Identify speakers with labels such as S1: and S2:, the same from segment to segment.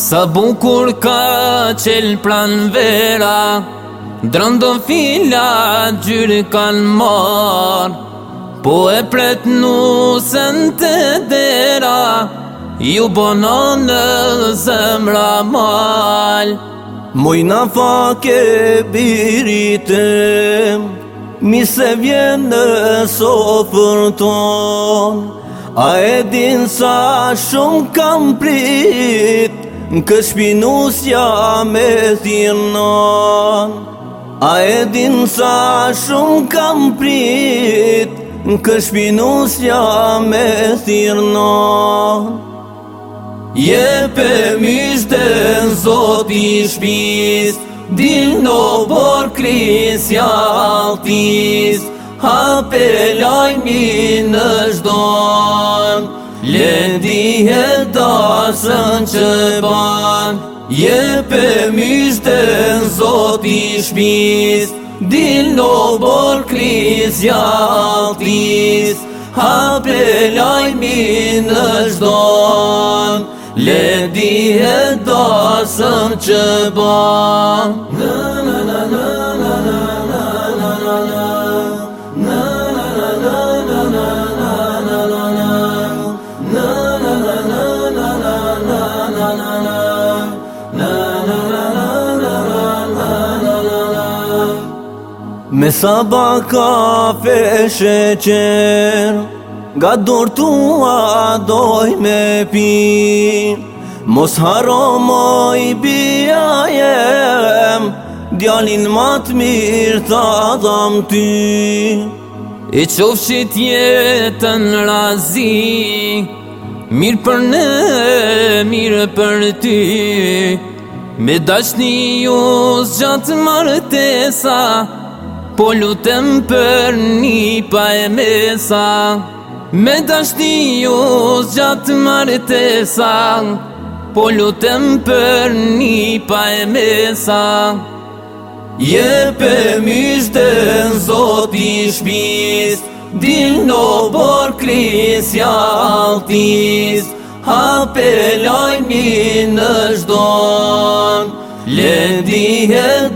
S1: Sa bukur ka qel pran vera Drëndo fila gjyri kanë marë Po e pret nusën të dera Ju bono në zemra mal Mujna fa ke biritem Mi se vjen në sofër ton A e din sa shumë kam pritë Në këshpinus ja me thirnon A e din sa shumë kam prit Në këshpinus ja me thirnon Je pe mishte në zot i shpis Din në por kris ja altis Ha pe lajmi në shdon Lendi e dojnë pasën që ban Je pe miste në zot i shpis Din në bor kriz ja altis Ha pe lajmi në shdoan
S2: Le di e dasën
S1: që ban Në në Sa ba ka feshe Ga dorë tu a doj me pi Mos haro moj bia jem Djalin mat mir të adham ty I qof që tjetën razi Mir për ne, mir për ty Me dashni ju s'gjatë martesa Po lutëm për një pa e mesa Me dashti ju s'gjatë gjatë të Po lutëm për një pa e mesa Je për mishë të i Dil në borë krisja altis Ha për në shdojnë Le e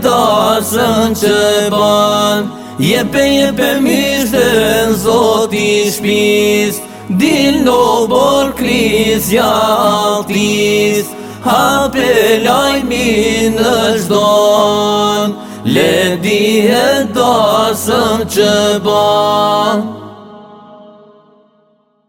S1: dasën që ban Jepe, jepe, mishtë dhe në zot i shpis në bor, kriz, ja, Hape, lajmi në zdojnë Ledi e dasën që ban